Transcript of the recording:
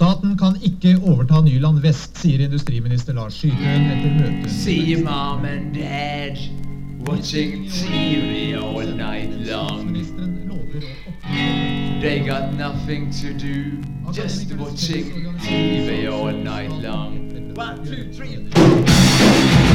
Staten kan ikke overta Nyland vest, sier industriminister Lars Skytøen etter møtet. See mom and dad watching TV all night long. They got nothing to do, just watching TV all night long. One, two, three.